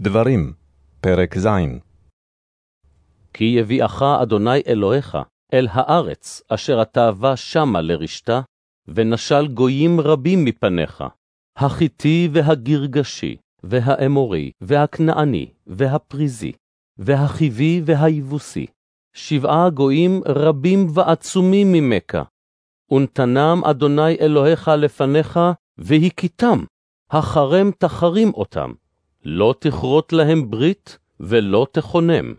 דברים, פרק ז' כי יביאך אדוני אלוהיך אל הארץ אשר אתה בא שמה לרשתה, ונשל גויים רבים מפניך, החיתי והגרגשי, והאמורי, והכנעני, והפריזי, והחיבי והיבוסי, שבעה גויים רבים ועצומים ממך. ונתנם אדוני אלוהיך לפניך, והכיתם, החרם תחרים אותם. לא תכרות להם ברית, ולא תכונם,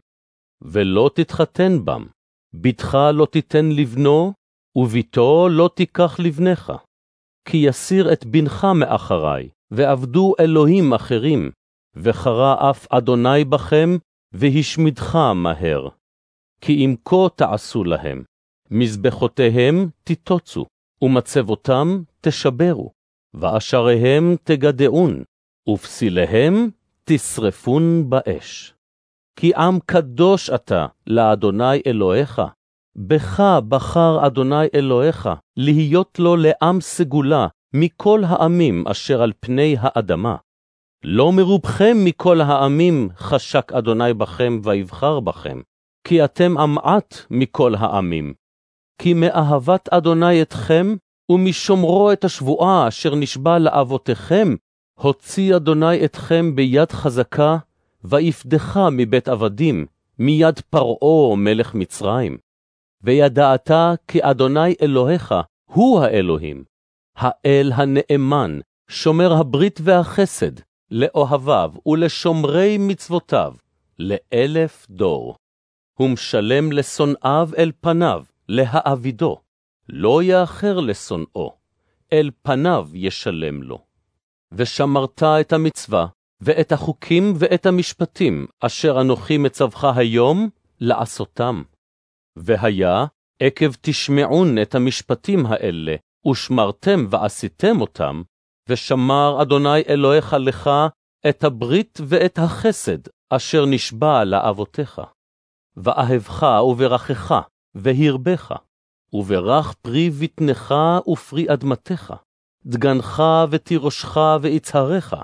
ולא תתחתן בם. בתך לא תיתן לבנו, וביתו לא תיקח לבנך. כי יסיר את בנך מאחרי, ועבדו אלוהים אחרים, וחרה אף אדוני בכם, והשמידך מהר. כי אם כה תעשו להם, מזבחותיהם תיטוצו, ומצבותם תשברו, ואשריהם תגדעון, ופסיליהם תשרפון באש. כי עם קדוש אתה לאדוני אלוהיך, בך בחר אדוני אלוהיך להיות לו לעם סגולה מכל העמים אשר על פני האדמה. לא מרובכם מכל העמים חשק אדוני בכם ויבחר בכם, כי אתם עמעט מכל העמים. כי מאהבת אדוני אתכם, ומשומרו את השבועה אשר נשבע לאבותיכם, הוציא אדוני אתכם ביד חזקה, ויפדך מבית עבדים, מיד פרעה מלך מצרים. וידעת כי אדוני אלוהיך הוא האלוהים, האל הנאמן, שומר הברית והחסד, לאוהביו ולשומרי מצוותיו, לאלף דור. ומשלם לשונאיו אל פניו, להאבידו, לא יאחר לשונאו, אל פניו ישלם לו. ושמרת את המצווה, ואת החוקים ואת המשפטים, אשר אנוכי מצווך היום, לעשותם. והיה, עקב תשמעון את המשפטים האלה, ושמרתם ועשיתם אותם, ושמר אדוני אלוהיך לך את הברית ואת החסד, אשר נשבע לאבותיך. ואהבך וברכך, והרבך, וברך פרי בטנך ופרי אדמתך. דגנך ותירושך ויצהריך,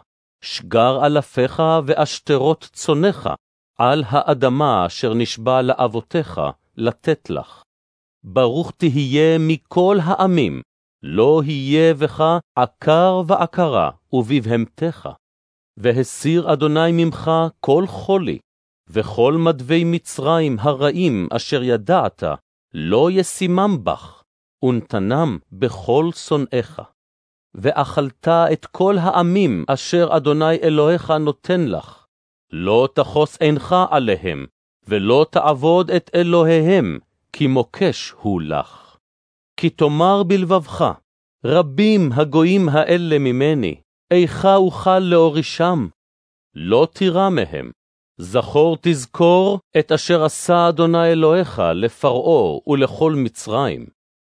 שגר אלפיך ואשתרות צונך, על האדמה אשר נשבע לאבותיך לתת לך. ברוך תהיה מכל העמים, לא יהיה בך עקר ועקרה, ובבהמתך. והסיר אדוני ממך כל חולי, וכל מדווי מצרים הרעים אשר ידעת, לא ישימם בך, ונתנם בכל שונאיך. ואכלת את כל העמים אשר אדוני אלוהיך נותן לך. לא תחוס עינך עליהם, ולא תעבוד את אלוהיהם, כי מוקש הוא לך. כי תאמר בלבבך, רבים הגויים האלה ממני, איכה אוכל להורישם? לא תירא מהם. זכור תזכור את אשר עשה אדוני אלוהיך לפרעה ולכל מצרים,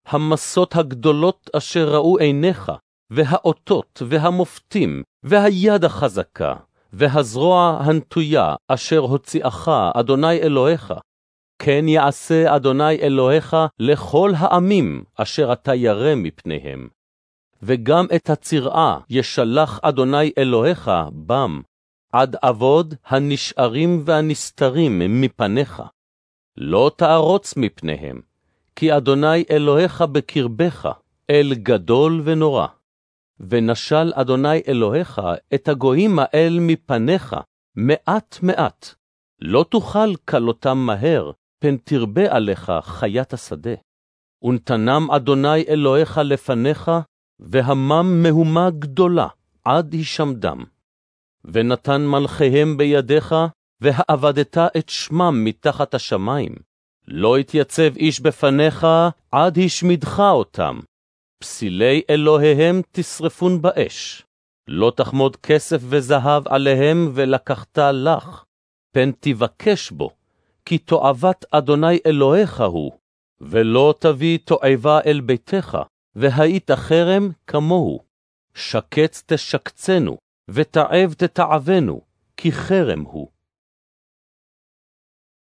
המסות הגדולות אשר ראו עיניך, והאותות והמופתים, והיד החזקה, והזרוע הנטויה אשר הוציאך אדוני אלוהיך. כן יעשה אדוני אלוהיך לכל העמים אשר אתה ירא מפניהם. וגם את הצרעה ישלח אדוני אלוהיך בם, עד אבוד הנשארים והנסתרים מפניך. לא תערוץ מפניהם, כי אדוני אלוהיך בקרבך, אל גדול ונורא. ונשל אדוני אלוהיך את הגויים האל מפניך, מעט מעט. לא תוכל כלותם מהר, פן תרבה עליך חיית השדה. ונתנם אדוני אלוהיך לפניך, והמם מהומה גדולה, עד הישמדם. ונתן מלכיהם בידיך, והאבדת את שמם מתחת השמיים. לא יתייצב איש בפניך, עד השמידך אותם. פסילי אלוהיהם תשרפון באש. לא תחמוד כסף וזהב עליהם ולקחת לך, פן תבקש בו, כי תועבת אדוני אלוהיך הוא, ולא תביא תועבה אל ביתך, והיית חרם כמוהו. שקץ תשקצנו, ותעב תתעבנו, כי חרם הוא.